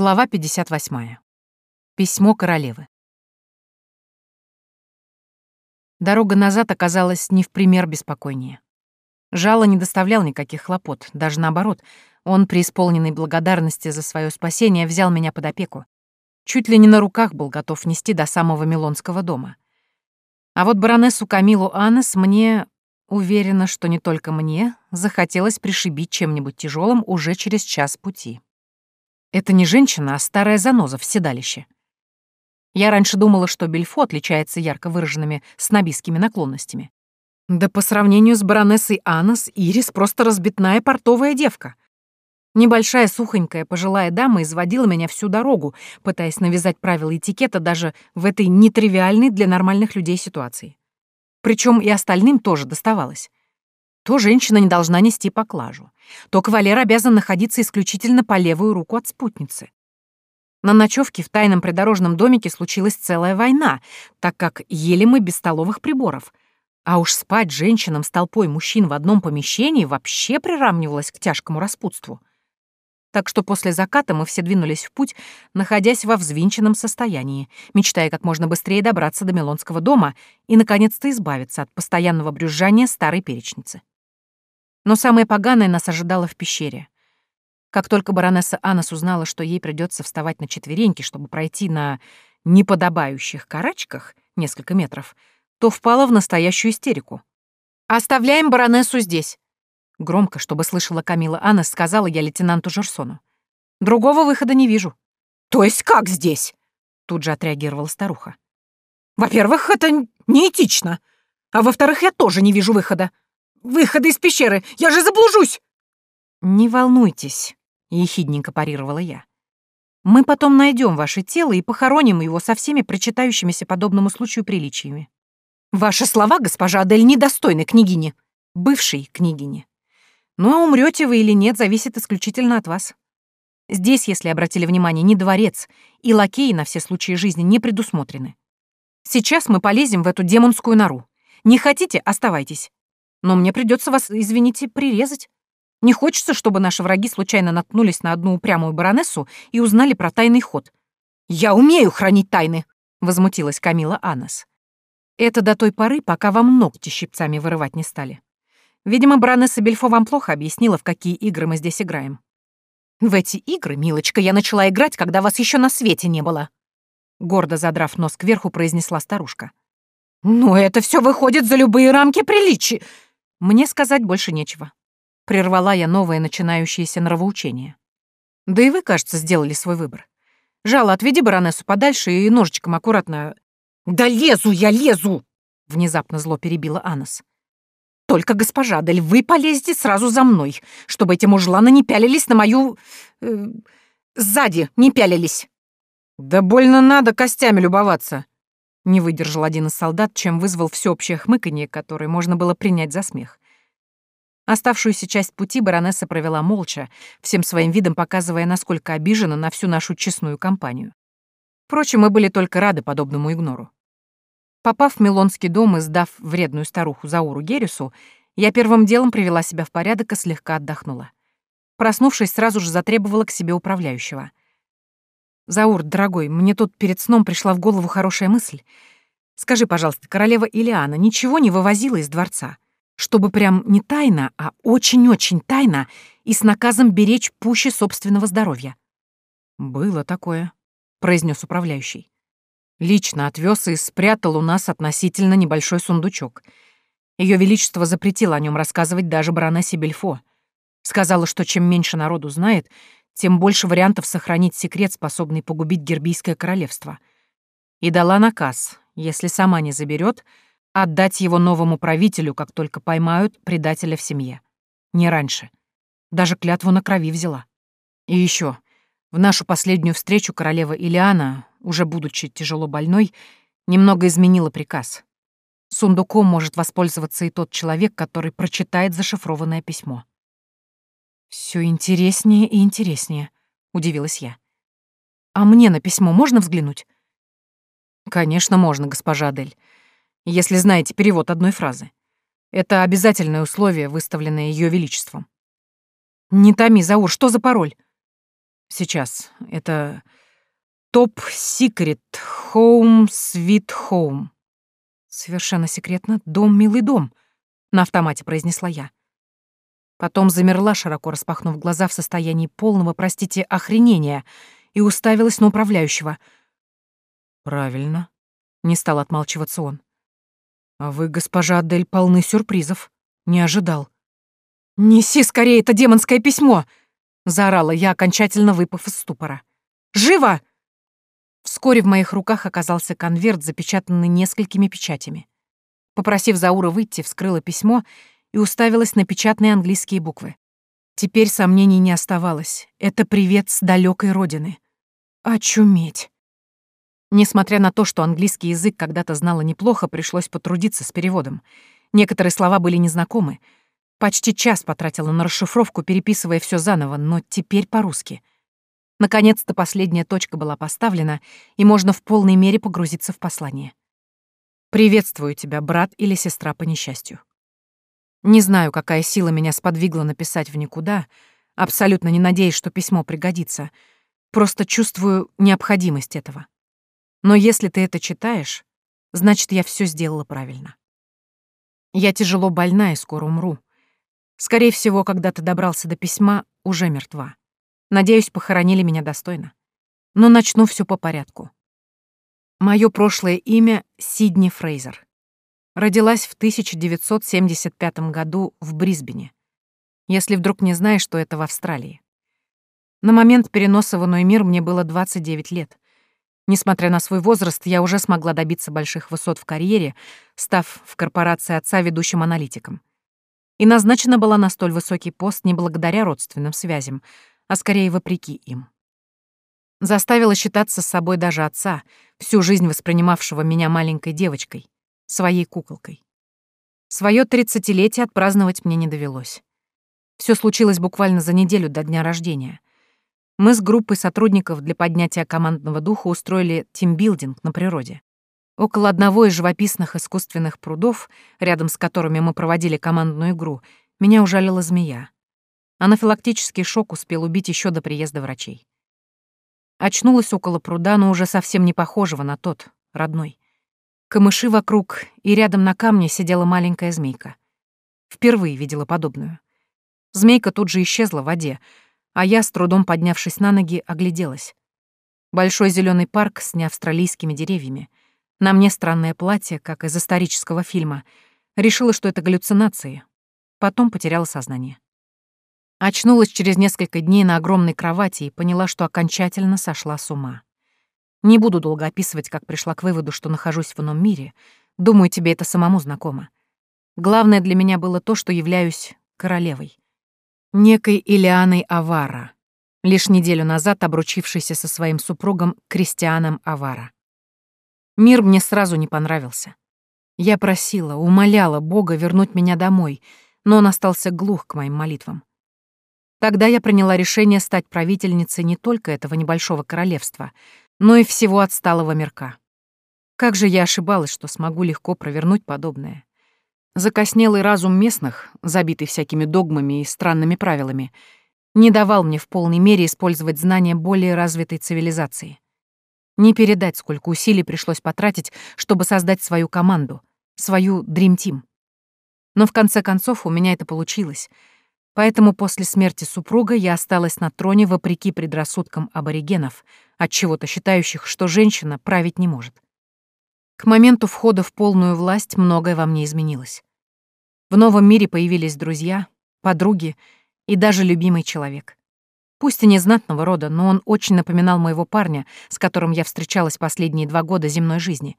Глава 58. Письмо королевы. Дорога назад оказалась не в пример беспокойнее. Жало не доставлял никаких хлопот, даже наоборот. Он, преисполненный благодарности за свое спасение, взял меня под опеку. Чуть ли не на руках был готов нести до самого Милонского дома. А вот баронессу Камилу Аннес мне, уверена, что не только мне, захотелось пришибить чем-нибудь тяжелым уже через час пути. Это не женщина, а старая заноза в седалище. Я раньше думала, что Бельфо отличается ярко выраженными снобистскими наклонностями. Да по сравнению с баронессой Анас, Ирис просто разбитная портовая девка. Небольшая сухонькая пожилая дама изводила меня всю дорогу, пытаясь навязать правила этикета даже в этой нетривиальной для нормальных людей ситуации. Причем и остальным тоже доставалось то женщина не должна нести поклажу, то кавалер обязан находиться исключительно по левую руку от спутницы. На ночевке в тайном придорожном домике случилась целая война, так как ели мы без столовых приборов. А уж спать женщинам с толпой мужчин в одном помещении вообще приравнивалось к тяжкому распутству. Так что после заката мы все двинулись в путь, находясь во взвинченном состоянии, мечтая как можно быстрее добраться до Милонского дома и, наконец-то, избавиться от постоянного брюзжания старой перечницы. Но самое поганое нас ожидало в пещере. Как только баронесса Анас узнала, что ей придется вставать на четвереньки, чтобы пройти на неподобающих карачках несколько метров, то впала в настоящую истерику. «Оставляем баронессу здесь!» Громко, чтобы слышала Камила Анна, сказала я лейтенанту Жерсону. «Другого выхода не вижу». «То есть как здесь?» Тут же отреагировала старуха. «Во-первых, это неэтично. А во-вторых, я тоже не вижу выхода. Выхода из пещеры! Я же заблужусь!» «Не волнуйтесь», — ехидненько парировала я. «Мы потом найдем ваше тело и похороним его со всеми прочитающимися подобному случаю приличиями. Ваши слова, госпожа Адель, недостойны княгини, бывшей княгини. Ну а умрете вы или нет, зависит исключительно от вас. Здесь, если обратили внимание, не дворец, и лакеи на все случаи жизни не предусмотрены. Сейчас мы полезем в эту демонскую нору. Не хотите — оставайтесь. Но мне придется вас, извините, прирезать. Не хочется, чтобы наши враги случайно наткнулись на одну упрямую баронессу и узнали про тайный ход. «Я умею хранить тайны!» — возмутилась Камила Аннес. Это до той поры, пока вам ногти щипцами вырывать не стали. Видимо, баронесса Бельфо вам плохо объяснила, в какие игры мы здесь играем. В эти игры, милочка, я начала играть, когда вас еще на свете не было. Гордо задрав нос кверху, произнесла старушка. «Но это все выходит за любые рамки приличия!» Мне сказать больше нечего. Прервала я новое начинающееся нравоучение. Да и вы, кажется, сделали свой выбор. Жало, отведи баронессу подальше и ножичком аккуратно... «Да лезу я, лезу!» Внезапно зло перебила Анос. «Только, госпожа Дель, вы полезете сразу за мной, чтобы эти мужланы не пялились на мою... Э, сзади не пялились». «Да больно надо костями любоваться», не выдержал один из солдат, чем вызвал всеобщее хмыканье, которое можно было принять за смех. Оставшуюся часть пути баронесса провела молча, всем своим видом показывая, насколько обижена на всю нашу честную компанию. Впрочем, мы были только рады подобному игнору. Попав в Милонский дом и сдав вредную старуху Зауру Герису, я первым делом привела себя в порядок и слегка отдохнула. Проснувшись, сразу же затребовала к себе управляющего. «Заур, дорогой, мне тут перед сном пришла в голову хорошая мысль. Скажи, пожалуйста, королева Илиана ничего не вывозила из дворца? Чтобы прям не тайно, а очень-очень тайно и с наказом беречь пуще собственного здоровья?» «Было такое», — произнес управляющий. Лично отвез и спрятал у нас относительно небольшой сундучок. Ее Величество запретило о нем рассказывать даже баронессе Бельфо. Сказала, что чем меньше народу знает, тем больше вариантов сохранить секрет, способный погубить Гербийское королевство. И дала наказ, если сама не заберет, отдать его новому правителю, как только поймают предателя в семье. Не раньше. Даже клятву на крови взяла. И еще, в нашу последнюю встречу королева Илиана, уже будучи тяжело больной, немного изменила приказ. Сундуком может воспользоваться и тот человек, который прочитает зашифрованное письмо. Все интереснее и интереснее, удивилась я. А мне на письмо можно взглянуть? Конечно, можно, госпожа Адель. Если знаете перевод одной фразы. Это обязательное условие, выставленное Ее Величеством. Не томи, Заур, что за пароль? Сейчас. Это топ секрет Home Sweet Home. Совершенно секретно. Дом, милый дом, на автомате произнесла я. Потом замерла, широко распахнув глаза в состоянии полного, простите, охренения, и уставилась на управляющего. «Правильно», — не стал отмалчиваться он. «А вы, госпожа Адель, полны сюрпризов. Не ожидал». «Неси скорее это демонское письмо!» — заорала я, окончательно выпав из ступора. «Живо!» Вскоре в моих руках оказался конверт, запечатанный несколькими печатями. Попросив Заура выйти, вскрыла письмо и уставилась на печатные английские буквы. Теперь сомнений не оставалось. Это привет с далекой родины. Очуметь. Несмотря на то, что английский язык когда-то знала неплохо, пришлось потрудиться с переводом. Некоторые слова были незнакомы — Почти час потратила на расшифровку, переписывая все заново, но теперь по-русски. Наконец-то последняя точка была поставлена, и можно в полной мере погрузиться в послание. «Приветствую тебя, брат или сестра по несчастью». Не знаю, какая сила меня сподвигла написать в никуда, абсолютно не надеюсь, что письмо пригодится. Просто чувствую необходимость этого. Но если ты это читаешь, значит, я все сделала правильно. Я тяжело больна и скоро умру. Скорее всего, когда ты добрался до письма, уже мертва. Надеюсь, похоронили меня достойно. Но начну все по порядку. Мое прошлое имя — Сидни Фрейзер. Родилась в 1975 году в Брисбене. Если вдруг не знаешь, что это в Австралии. На момент переноса в иной мир мне было 29 лет. Несмотря на свой возраст, я уже смогла добиться больших высот в карьере, став в корпорации отца ведущим аналитиком и назначена была на столь высокий пост не благодаря родственным связям, а скорее вопреки им. Заставила считаться с собой даже отца, всю жизнь воспринимавшего меня маленькой девочкой, своей куколкой. Своё тридцатилетие отпраздновать мне не довелось. Все случилось буквально за неделю до дня рождения. Мы с группой сотрудников для поднятия командного духа устроили тимбилдинг на природе. Около одного из живописных искусственных прудов, рядом с которыми мы проводили командную игру, меня ужалила змея. Анафилактический шок успел убить еще до приезда врачей. Очнулась около пруда, но уже совсем не похожего на тот, родной. Камыши вокруг, и рядом на камне сидела маленькая змейка. Впервые видела подобную. Змейка тут же исчезла в воде, а я, с трудом поднявшись на ноги, огляделась. Большой зеленый парк с неавстралийскими деревьями — на мне странное платье, как из исторического фильма. Решила, что это галлюцинации. Потом потеряла сознание. Очнулась через несколько дней на огромной кровати и поняла, что окончательно сошла с ума. Не буду долго описывать, как пришла к выводу, что нахожусь в ином мире. Думаю, тебе это самому знакомо. Главное для меня было то, что являюсь королевой. Некой Илианой Авара, лишь неделю назад обручившейся со своим супругом Кристианом Авара. Мир мне сразу не понравился. Я просила, умоляла Бога вернуть меня домой, но он остался глух к моим молитвам. Тогда я приняла решение стать правительницей не только этого небольшого королевства, но и всего отсталого мирка. Как же я ошибалась, что смогу легко провернуть подобное. Закоснелый разум местных, забитый всякими догмами и странными правилами, не давал мне в полной мере использовать знания более развитой цивилизации. Не передать, сколько усилий пришлось потратить, чтобы создать свою команду, свою Dream Team. Но в конце концов у меня это получилось. Поэтому после смерти супруга я осталась на троне вопреки предрассудкам аборигенов, от чего-то считающих, что женщина править не может. К моменту входа в полную власть многое во мне изменилось. В новом мире появились друзья, подруги и даже любимый человек. Пусть и не знатного рода, но он очень напоминал моего парня, с которым я встречалась последние два года земной жизни.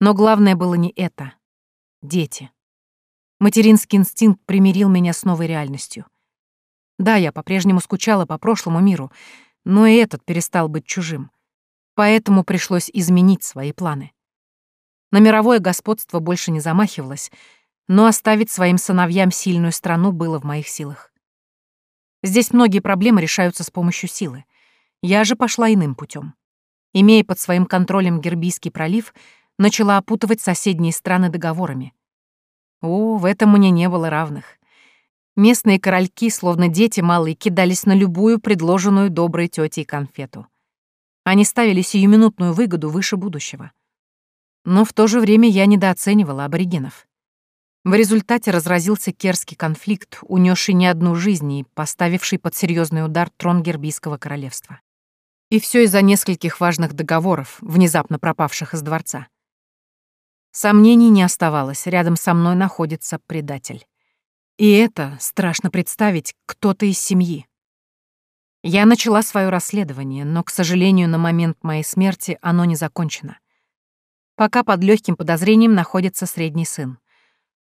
Но главное было не это. Дети. Материнский инстинкт примирил меня с новой реальностью. Да, я по-прежнему скучала по прошлому миру, но и этот перестал быть чужим. Поэтому пришлось изменить свои планы. На мировое господство больше не замахивалась, но оставить своим сыновьям сильную страну было в моих силах. Здесь многие проблемы решаются с помощью силы. Я же пошла иным путем. Имея под своим контролем Гербийский пролив, начала опутывать соседние страны договорами. О, в этом мне не было равных. Местные корольки, словно дети малые, кидались на любую предложенную доброй тетей конфету. Они ставили сиюминутную выгоду выше будущего. Но в то же время я недооценивала аборигенов. В результате разразился керский конфликт, унесший не одну жизнь и поставивший под серьезный удар трон Гербийского королевства. И все из-за нескольких важных договоров, внезапно пропавших из дворца. Сомнений не оставалось, рядом со мной находится предатель. И это, страшно представить, кто-то из семьи. Я начала свое расследование, но, к сожалению, на момент моей смерти оно не закончено. Пока под легким подозрением находится средний сын.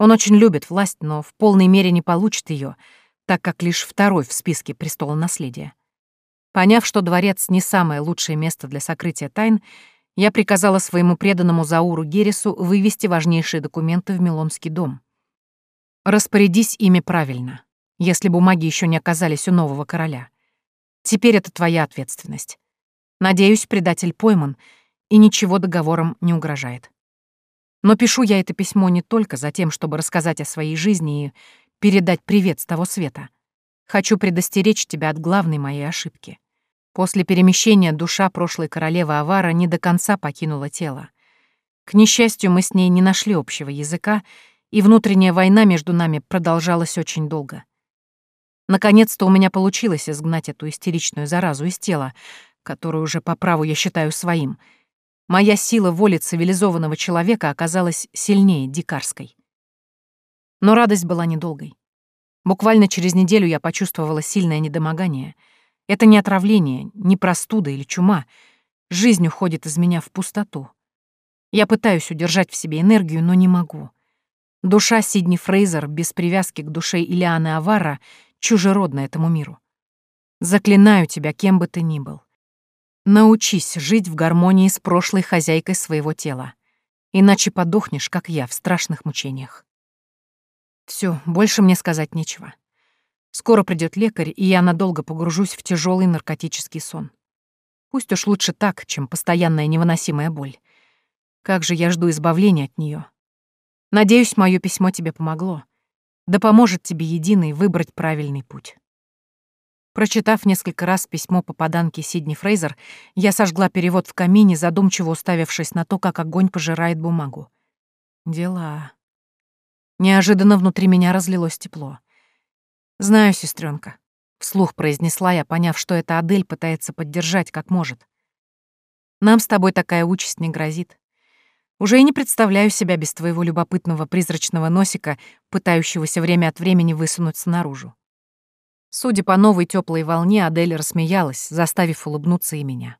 Он очень любит власть, но в полной мере не получит ее, так как лишь второй в списке престола наследия. Поняв, что дворец не самое лучшее место для сокрытия тайн, я приказала своему преданному Зауру Гересу вывести важнейшие документы в Милонский дом. Распорядись ими правильно, если бумаги еще не оказались у нового короля. Теперь это твоя ответственность. Надеюсь, предатель пойман, и ничего договором не угрожает. Но пишу я это письмо не только за тем, чтобы рассказать о своей жизни и передать привет с того света. Хочу предостеречь тебя от главной моей ошибки. После перемещения душа прошлой королевы Авара не до конца покинула тело. К несчастью, мы с ней не нашли общего языка, и внутренняя война между нами продолжалась очень долго. Наконец-то у меня получилось изгнать эту истеричную заразу из тела, которую уже по праву я считаю своим. Моя сила воли цивилизованного человека оказалась сильнее дикарской. Но радость была недолгой. Буквально через неделю я почувствовала сильное недомогание. Это не отравление, не простуда или чума. Жизнь уходит из меня в пустоту. Я пытаюсь удержать в себе энергию, но не могу. Душа Сидни Фрейзер без привязки к душе Илианы Авара чужеродна этому миру. Заклинаю тебя, кем бы ты ни был. Научись жить в гармонии с прошлой хозяйкой своего тела, иначе подохнешь, как я, в страшных мучениях. Все, больше мне сказать нечего. Скоро придет лекарь, и я надолго погружусь в тяжелый наркотический сон. Пусть уж лучше так, чем постоянная невыносимая боль. Как же я жду избавления от нее. Надеюсь, мое письмо тебе помогло. Да поможет тебе единый выбрать правильный путь. Прочитав несколько раз письмо попаданки Сидни Фрейзер, я сожгла перевод в камине, задумчиво уставившись на то, как огонь пожирает бумагу. Дела. Неожиданно внутри меня разлилось тепло. «Знаю, сестренка, вслух произнесла я, поняв, что это Адель пытается поддержать как может. «Нам с тобой такая участь не грозит. Уже и не представляю себя без твоего любопытного призрачного носика, пытающегося время от времени высунуться наружу. Судя по новой теплой волне, Адель рассмеялась, заставив улыбнуться и меня.